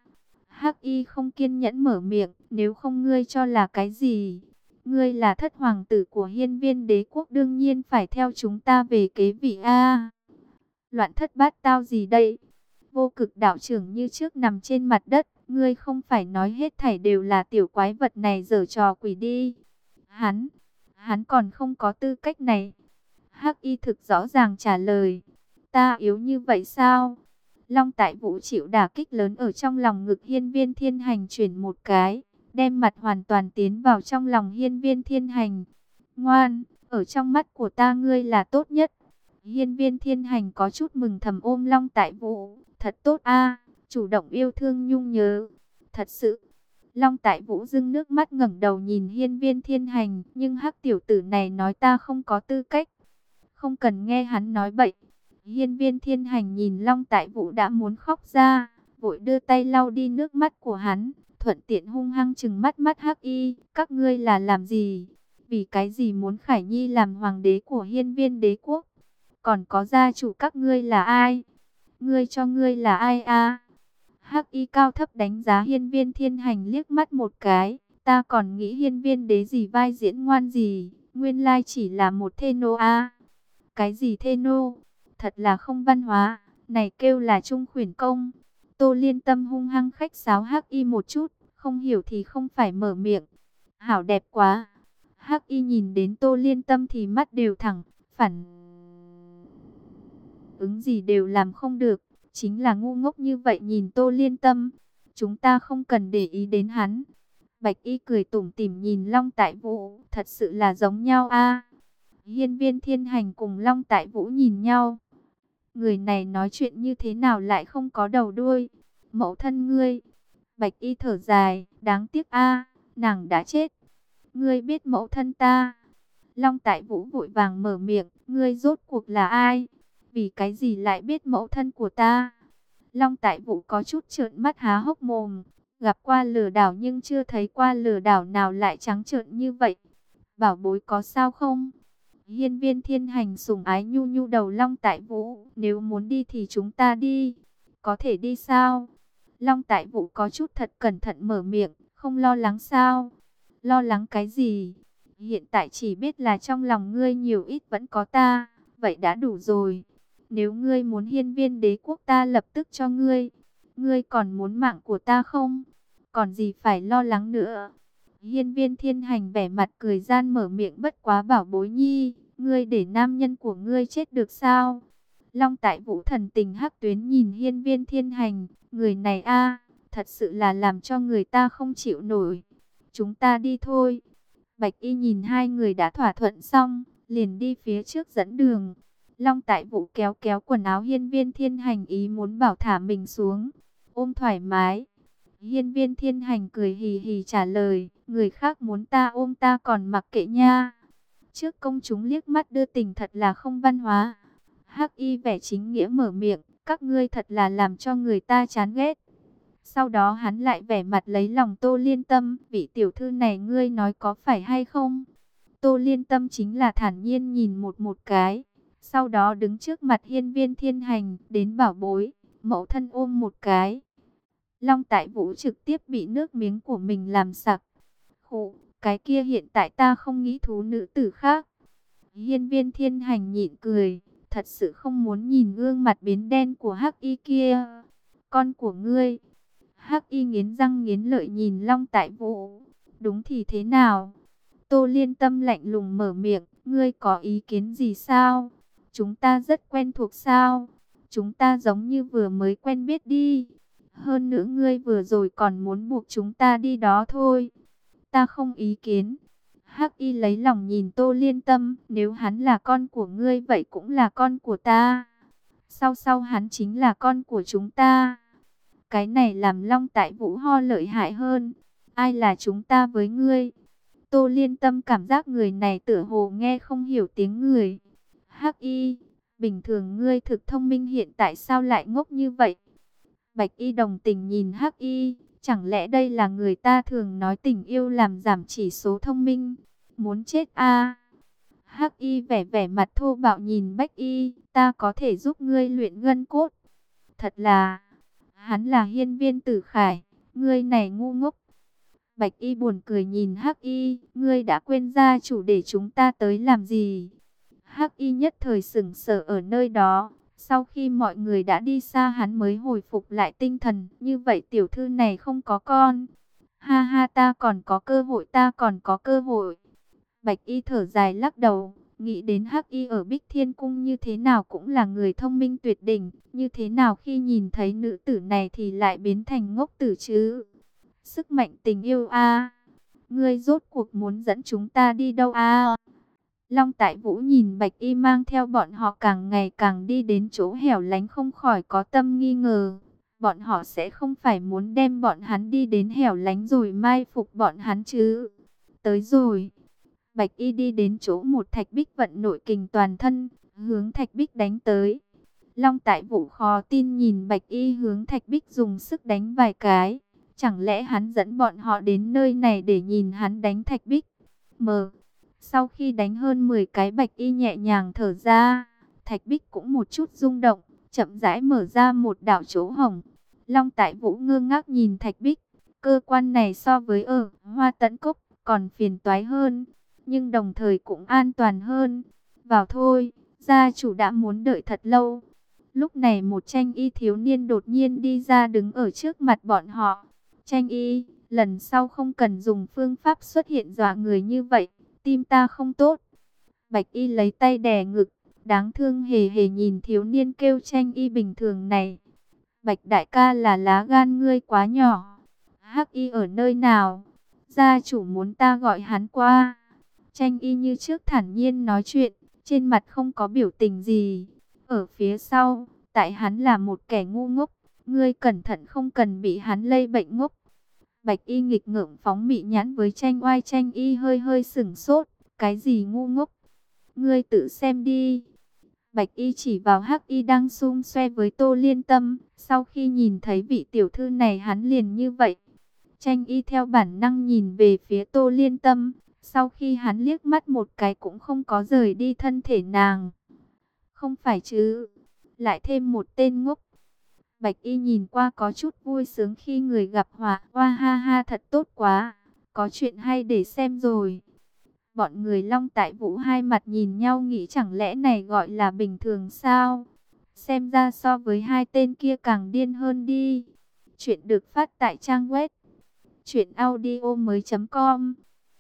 Speaker 1: Hắc Y không kiên nhẫn mở miệng, nếu không ngươi cho là cái gì? Ngươi là thất hoàng tử của hiên viên đế quốc đương nhiên phải theo chúng ta về kế vị A. Loạn thất bát tao gì đây? Vô cực đạo trưởng như trước nằm trên mặt đất. Ngươi không phải nói hết thảy đều là tiểu quái vật này dở trò quỷ đi. Hắn, hắn còn không có tư cách này. Hắc y thực rõ ràng trả lời. Ta yếu như vậy sao? Long tại vũ chịu đả kích lớn ở trong lòng ngực hiên viên thiên hành chuyển một cái. Đem mặt hoàn toàn tiến vào trong lòng hiên viên thiên hành. Ngoan, ở trong mắt của ta ngươi là tốt nhất. Hiên viên thiên hành có chút mừng thầm ôm long tại vũ. Thật tốt a chủ động yêu thương nhung nhớ. Thật sự, Long Tại Vũ dưng nước mắt ngẩng đầu nhìn hiên viên thiên hành, nhưng hắc tiểu tử này nói ta không có tư cách. Không cần nghe hắn nói bậy. Hiên viên thiên hành nhìn Long Tại Vũ đã muốn khóc ra, vội đưa tay lau đi nước mắt của hắn, thuận tiện hung hăng chừng mắt mắt hắc y, các ngươi là làm gì? Vì cái gì muốn Khải Nhi làm hoàng đế của hiên viên đế quốc? Còn có gia chủ các ngươi là ai? Ngươi cho ngươi là ai a? Hắc y cao thấp đánh giá hiên viên thiên hành liếc mắt một cái. Ta còn nghĩ hiên viên đế gì vai diễn ngoan gì. Nguyên lai chỉ là một thê nô a. Cái gì thê nô? Thật là không văn hóa. Này kêu là trung khuyển công. Tô liên tâm hung hăng khách sáo hắc y một chút. Không hiểu thì không phải mở miệng. Hảo đẹp quá. Hắc y nhìn đến tô liên tâm thì mắt đều thẳng. Phản ứng gì đều làm không được chính là ngu ngốc như vậy nhìn Tô Liên Tâm. Chúng ta không cần để ý đến hắn. Bạch Y cười tủm tỉm nhìn Long Tại Vũ, thật sự là giống nhau a. Hiên Viên Thiên Hành cùng Long Tại Vũ nhìn nhau. Người này nói chuyện như thế nào lại không có đầu đuôi? Mẫu thân ngươi. Bạch Y thở dài, đáng tiếc a, nàng đã chết. Ngươi biết mẫu thân ta? Long Tại Vũ vội vàng mở miệng, ngươi rốt cuộc là ai? Vì cái gì lại biết mẫu thân của ta? Long tại vũ có chút trợn mắt há hốc mồm. Gặp qua lừa đảo nhưng chưa thấy qua lừa đảo nào lại trắng trợn như vậy. Bảo bối có sao không? Hiên viên thiên hành sủng ái nhu nhu đầu Long tại vũ. Nếu muốn đi thì chúng ta đi. Có thể đi sao? Long tại vũ có chút thật cẩn thận mở miệng. Không lo lắng sao? Lo lắng cái gì? Hiện tại chỉ biết là trong lòng ngươi nhiều ít vẫn có ta. Vậy đã đủ rồi. Nếu ngươi muốn hiên viên đế quốc ta lập tức cho ngươi. Ngươi còn muốn mạng của ta không? Còn gì phải lo lắng nữa? Hiên viên thiên hành vẻ mặt cười gian mở miệng bất quá bảo bối nhi. Ngươi để nam nhân của ngươi chết được sao? Long tại vũ thần tình hắc tuyến nhìn hiên viên thiên hành. Người này a thật sự là làm cho người ta không chịu nổi. Chúng ta đi thôi. Bạch y nhìn hai người đã thỏa thuận xong, liền đi phía trước dẫn đường. Long tại vũ kéo kéo quần áo hiên viên thiên hành ý muốn bảo thả mình xuống. Ôm thoải mái. Hiên viên thiên hành cười hì hì trả lời. Người khác muốn ta ôm ta còn mặc kệ nha. Trước công chúng liếc mắt đưa tình thật là không văn hóa. Hắc y vẻ chính nghĩa mở miệng. Các ngươi thật là làm cho người ta chán ghét. Sau đó hắn lại vẻ mặt lấy lòng tô liên tâm. Vị tiểu thư này ngươi nói có phải hay không? Tô liên tâm chính là thản nhiên nhìn một một cái sau đó đứng trước mặt hiên viên thiên hành, đến bảo bối, mẫu thân ôm một cái. Long tại vũ trực tiếp bị nước miếng của mình làm sặc. Khổ, cái kia hiện tại ta không nghĩ thú nữ tử khác. Hiên viên thiên hành nhịn cười, thật sự không muốn nhìn gương mặt biến đen của hắc y kia. Con của ngươi. Hắc y nghiến răng nghiến lợi nhìn long tại vũ. Đúng thì thế nào? Tô liên tâm lạnh lùng mở miệng, ngươi có ý kiến gì sao? Chúng ta rất quen thuộc sao? Chúng ta giống như vừa mới quen biết đi. Hơn nữa ngươi vừa rồi còn muốn buộc chúng ta đi đó thôi. Ta không ý kiến. Hắc y lấy lòng nhìn Tô Liên Tâm, nếu hắn là con của ngươi vậy cũng là con của ta. Sau sau hắn chính là con của chúng ta. Cái này làm Long Tại Vũ ho lợi hại hơn. Ai là chúng ta với ngươi? Tô Liên Tâm cảm giác người này tựa hồ nghe không hiểu tiếng người. Hắc y, bình thường ngươi thực thông minh hiện tại sao lại ngốc như vậy? Bạch y đồng tình nhìn Hắc y, chẳng lẽ đây là người ta thường nói tình yêu làm giảm chỉ số thông minh? Muốn chết a? À? Hắc y vẻ vẻ mặt thô bạo nhìn Bạch y, ta có thể giúp ngươi luyện ngân cốt. Thật là, hắn là hiên viên tử khải, ngươi này ngu ngốc. Bạch y buồn cười nhìn Hắc y, ngươi đã quên gia chủ để chúng ta tới làm gì? Hắc y nhất thời sững sờ ở nơi đó. Sau khi mọi người đã đi xa, hắn mới hồi phục lại tinh thần. Như vậy tiểu thư này không có con. Ha ha, ta còn có cơ hội, ta còn có cơ hội. Bạch y thở dài lắc đầu. Nghĩ đến Hắc y ở Bích Thiên Cung như thế nào cũng là người thông minh tuyệt đỉnh. Như thế nào khi nhìn thấy nữ tử này thì lại biến thành ngốc tử chứ. Sức mạnh tình yêu a Ngươi rốt cuộc muốn dẫn chúng ta đi đâu a Long Tại Vũ nhìn Bạch Y mang theo bọn họ càng ngày càng đi đến chỗ hẻo lánh không khỏi có tâm nghi ngờ. Bọn họ sẽ không phải muốn đem bọn hắn đi đến hẻo lánh rồi mai phục bọn hắn chứ. Tới rồi. Bạch Y đi đến chỗ một thạch bích vận nội kình toàn thân, hướng thạch bích đánh tới. Long Tại Vũ khó tin nhìn Bạch Y hướng thạch bích dùng sức đánh vài cái. Chẳng lẽ hắn dẫn bọn họ đến nơi này để nhìn hắn đánh thạch bích? Mờ. Sau khi đánh hơn 10 cái bạch y nhẹ nhàng thở ra, thạch bích cũng một chút rung động, chậm rãi mở ra một đảo chỗ hồng. Long tại vũ ngơ ngác nhìn thạch bích, cơ quan này so với ở hoa tấn cốc còn phiền toái hơn, nhưng đồng thời cũng an toàn hơn. Vào thôi, gia chủ đã muốn đợi thật lâu. Lúc này một tranh y thiếu niên đột nhiên đi ra đứng ở trước mặt bọn họ. Tranh y, lần sau không cần dùng phương pháp xuất hiện dọa người như vậy tim ta không tốt. Bạch y lấy tay đè ngực, đáng thương hề hề nhìn thiếu niên kêu tranh y bình thường này. Bạch đại ca là lá gan ngươi quá nhỏ. Hắc y ở nơi nào? Gia chủ muốn ta gọi hắn qua. Tranh y như trước thản nhiên nói chuyện, trên mặt không có biểu tình gì. Ở phía sau, tại hắn là một kẻ ngu ngốc, ngươi cẩn thận không cần bị hắn lây bệnh ngốc. Bạch y nghịch ngợm phóng mị nhãn với tranh oai tranh y hơi hơi sừng sốt. Cái gì ngu ngốc? Ngươi tự xem đi. Bạch y chỉ vào hắc y đang xung xoe với tô liên tâm. Sau khi nhìn thấy vị tiểu thư này, hắn liền như vậy. Tranh y theo bản năng nhìn về phía tô liên tâm. Sau khi hắn liếc mắt một cái cũng không có rời đi thân thể nàng. Không phải chứ. Lại thêm một tên ngốc. Bạch y nhìn qua có chút vui sướng khi người gặp họa. Hoa ha ha, thật tốt quá. Có chuyện hay để xem rồi. Bọn người long tại vũ hai mặt nhìn nhau nghĩ chẳng lẽ này gọi là bình thường sao? Xem ra so với hai tên kia càng điên hơn đi. Chuyện được phát tại trang web. Chuyện audio mới.com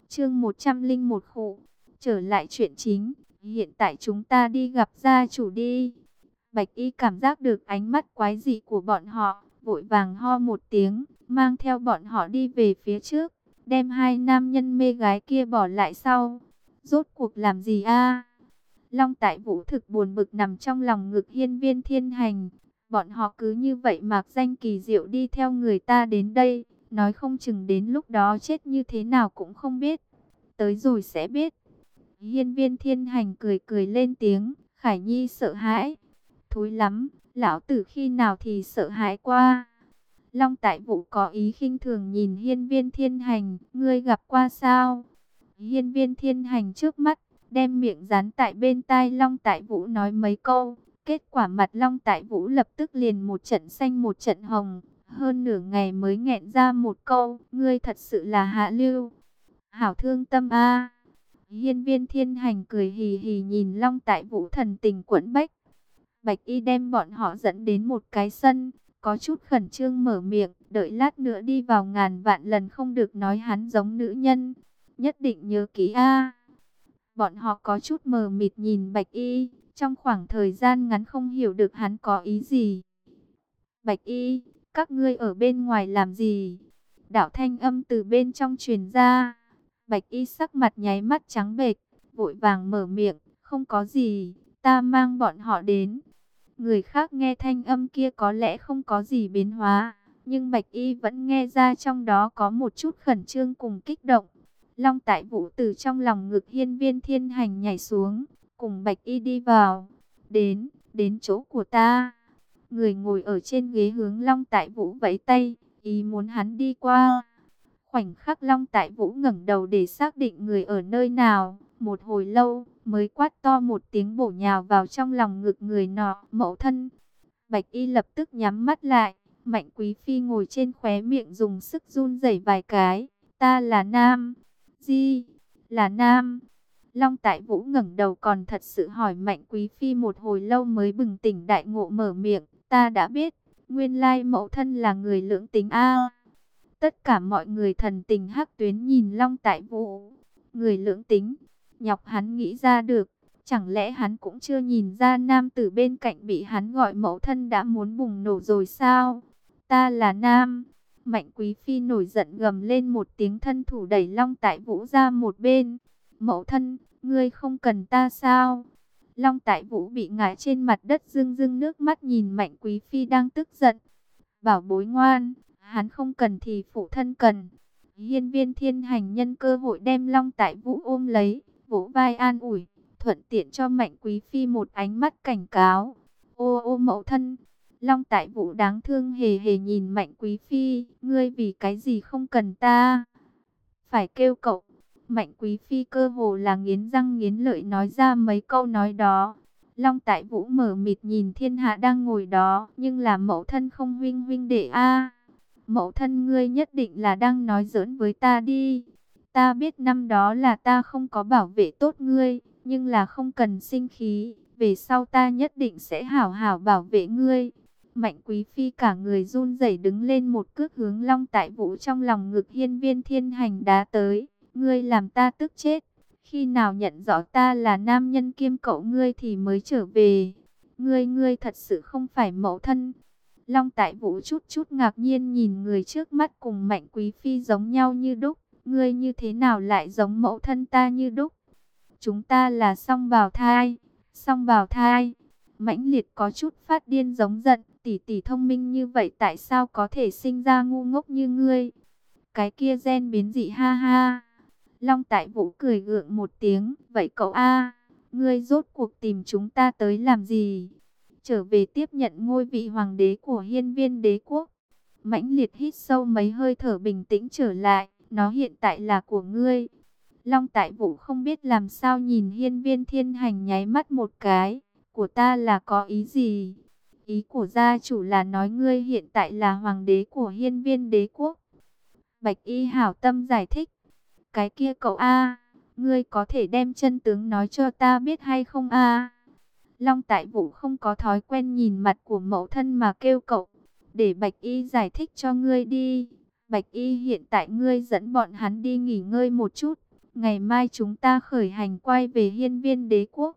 Speaker 1: Chương 101 khổ. Trở lại chuyện chính. Hiện tại chúng ta đi gặp gia chủ đi. Bạch y cảm giác được ánh mắt quái dị của bọn họ, vội vàng ho một tiếng, mang theo bọn họ đi về phía trước, đem hai nam nhân mê gái kia bỏ lại sau. Rốt cuộc làm gì a? Long tại vũ thực buồn bực nằm trong lòng ngực hiên viên thiên hành. Bọn họ cứ như vậy mạc danh kỳ diệu đi theo người ta đến đây, nói không chừng đến lúc đó chết như thế nào cũng không biết. Tới rồi sẽ biết. Hiên viên thiên hành cười cười lên tiếng, Khải Nhi sợ hãi thối lắm, lão tử khi nào thì sợ hãi qua. Long tại vũ có ý khinh thường nhìn hiên viên thiên hành, ngươi gặp qua sao? Hiên viên thiên hành trước mắt, đem miệng dán tại bên tai Long tại vũ nói mấy câu. Kết quả mặt Long tại vũ lập tức liền một trận xanh một trận hồng. Hơn nửa ngày mới nghẹn ra một câu, ngươi thật sự là hạ lưu. Hảo thương tâm a Hiên viên thiên hành cười hì hì nhìn Long tại vũ thần tình quẫn bách. Bạch Y đem bọn họ dẫn đến một cái sân, có chút khẩn trương mở miệng, đợi lát nữa đi vào ngàn vạn lần không được nói hắn giống nữ nhân. Nhất định nhớ kỹ a. Bọn họ có chút mờ mịt nhìn Bạch Y, trong khoảng thời gian ngắn không hiểu được hắn có ý gì. Bạch Y, các ngươi ở bên ngoài làm gì? Đạo thanh âm từ bên trong truyền ra. Bạch Y sắc mặt nháy mắt trắng bệch, vội vàng mở miệng, không có gì, ta mang bọn họ đến. Người khác nghe thanh âm kia có lẽ không có gì biến hóa, nhưng Bạch Y vẫn nghe ra trong đó có một chút khẩn trương cùng kích động. Long tại vũ từ trong lòng ngực hiên viên thiên hành nhảy xuống, cùng Bạch Y đi vào. Đến, đến chỗ của ta. Người ngồi ở trên ghế hướng Long tại vũ vẫy tay, ý muốn hắn đi qua. Khoảnh khắc Long tại vũ ngẩng đầu để xác định người ở nơi nào. Một hồi lâu, mới quát to một tiếng bổ nhào vào trong lòng ngực người nọ, mẫu thân. Bạch y lập tức nhắm mắt lại, mạnh quý phi ngồi trên khóe miệng dùng sức run rẩy vài cái, Ta là nam. Di, là nam. Long Tại Vũ ngẩng đầu còn thật sự hỏi Mạnh Quý Phi một hồi lâu mới bừng tỉnh đại ngộ mở miệng. Ta đã biết, nguyên lai mẫu thân là người lưỡng tính A. Tất cả mọi người thần tình hắc tuyến nhìn Long Tại Vũ. Người lưỡng tính, nhọc hắn nghĩ ra được. Chẳng lẽ hắn cũng chưa nhìn ra nam tử bên cạnh bị hắn gọi mẫu thân đã muốn bùng nổ rồi sao? Ta là nam. Mạnh Quý Phi nổi giận gầm lên một tiếng thân thủ đẩy Long Tại Vũ ra một bên. Mẫu thân, ngươi không cần ta sao? Long Tại Vũ bị ngã trên mặt đất rưng rưng nước mắt nhìn Mạnh Quý Phi đang tức giận. Bảo bối ngoan, hắn không cần thì phụ thân cần. Hiên viên thiên hành nhân cơ hội đem Long Tại Vũ ôm lấy, vỗ vai an ủi, thuận tiện cho Mạnh Quý Phi một ánh mắt cảnh cáo. Ô ô mẫu thân, Long Tại Vũ đáng thương hề hề nhìn Mạnh Quý Phi, ngươi vì cái gì không cần ta? Phải kêu cậu. Mạnh Quý Phi cơ hồ là nghiến răng nghiến lợi nói ra mấy câu nói đó. Long Tại Vũ mở mịt nhìn thiên hạ đang ngồi đó, nhưng là mẫu thân không huynh huynh đệ a. Mẫu thân ngươi nhất định là đang nói giỡn với ta đi. Ta biết năm đó là ta không có bảo vệ tốt ngươi, nhưng là không cần sinh khí, về sau ta nhất định sẽ hảo hảo bảo vệ ngươi. Mạnh Quý Phi cả người run rẩy đứng lên một cước hướng Long Tại Vũ trong lòng ngực hiên viên thiên hành đá tới. Ngươi làm ta tức chết. Khi nào nhận rõ ta là nam nhân kiêm cậu ngươi thì mới trở về. Ngươi ngươi thật sự không phải mẫu thân. Long Tại Vũ chút chút ngạc nhiên nhìn người trước mắt cùng Mạnh Quý Phi giống nhau như đúc. Ngươi như thế nào lại giống mẫu thân ta như đúc? Chúng ta là song bào thai. Song bào thai. Mãnh liệt có chút phát điên giống giận tỷ tỷ thông minh như vậy tại sao có thể sinh ra ngu ngốc như ngươi? Cái kia gen biến dị ha ha. Long Tại Vũ cười gượng một tiếng, vậy cậu a, ngươi rốt cuộc tìm chúng ta tới làm gì? Trở về tiếp nhận ngôi vị hoàng đế của hiên viên đế quốc. Mãnh liệt hít sâu mấy hơi thở bình tĩnh trở lại, nó hiện tại là của ngươi. Long Tại Vũ không biết làm sao nhìn hiên viên thiên hành nháy mắt một cái, của ta là có ý gì? Ý của gia chủ là nói ngươi hiện tại là hoàng đế của hiên viên đế quốc. Bạch y hảo tâm giải thích. Cái kia cậu A, ngươi có thể đem chân tướng nói cho ta biết hay không A? Long tại vũ không có thói quen nhìn mặt của mẫu thân mà kêu cậu. Để bạch y giải thích cho ngươi đi. Bạch y hiện tại ngươi dẫn bọn hắn đi nghỉ ngơi một chút. Ngày mai chúng ta khởi hành quay về hiên viên đế quốc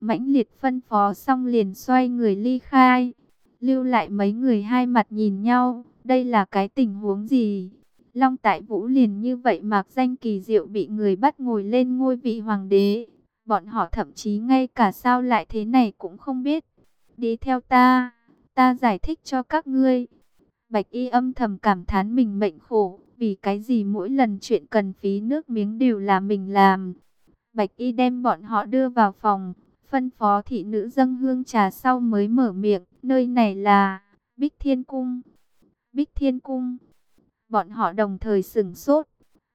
Speaker 1: mãnh liệt phân phó xong liền xoay người ly khai. Lưu lại mấy người hai mặt nhìn nhau, đây là cái tình huống gì? Long Tại Vũ liền như vậy mạc danh kỳ diệu bị người bắt ngồi lên ngôi vị hoàng đế. Bọn họ thậm chí ngay cả sao lại thế này cũng không biết. Đi theo ta, ta giải thích cho các ngươi. Bạch y âm thầm cảm thán mình mệnh khổ, vì cái gì mỗi lần chuyện cần phí nước miếng đều là mình làm. Bạch y đem bọn họ đưa vào phòng, Phân phó thị nữ dâng hương trà sau mới mở miệng, nơi này là Bích Thiên Cung. Bích Thiên Cung. Bọn họ đồng thời sửng sốt.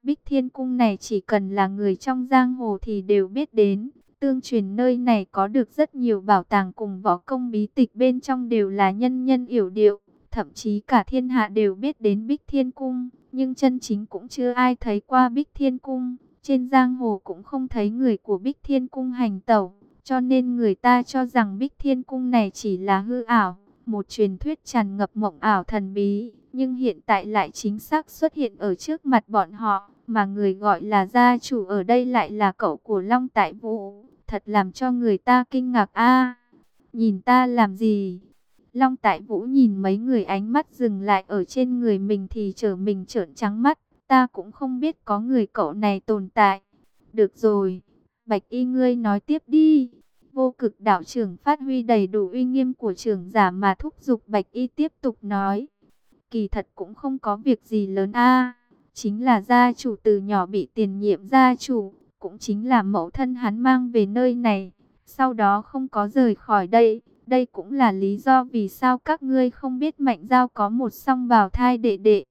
Speaker 1: Bích Thiên Cung này chỉ cần là người trong giang hồ thì đều biết đến. Tương truyền nơi này có được rất nhiều bảo tàng cùng võ công bí tịch bên trong đều là nhân nhân yểu điệu. Thậm chí cả thiên hạ đều biết đến Bích Thiên Cung. Nhưng chân chính cũng chưa ai thấy qua Bích Thiên Cung. Trên giang hồ cũng không thấy người của Bích Thiên Cung hành tẩu. Cho nên người ta cho rằng Bích Thiên Cung này chỉ là hư ảo, một truyền thuyết tràn ngập mộng ảo thần bí, nhưng hiện tại lại chính xác xuất hiện ở trước mặt bọn họ, mà người gọi là gia chủ ở đây lại là cậu của Long Tại Vũ, thật làm cho người ta kinh ngạc a. nhìn ta làm gì? Long Tại Vũ nhìn mấy người ánh mắt dừng lại ở trên người mình thì trở mình trợn trắng mắt, ta cũng không biết có người cậu này tồn tại. Được rồi. Bạch y ngươi nói tiếp đi. Vô cực đạo trưởng phát huy đầy đủ uy nghiêm của trưởng giả mà thúc giục bạch y tiếp tục nói. Kỳ thật cũng không có việc gì lớn a Chính là gia chủ từ nhỏ bị tiền nhiệm gia chủ. Cũng chính là mẫu thân hắn mang về nơi này. Sau đó không có rời khỏi đây. Đây cũng là lý do vì sao các ngươi không biết mạnh giao có một song bào thai đệ đệ.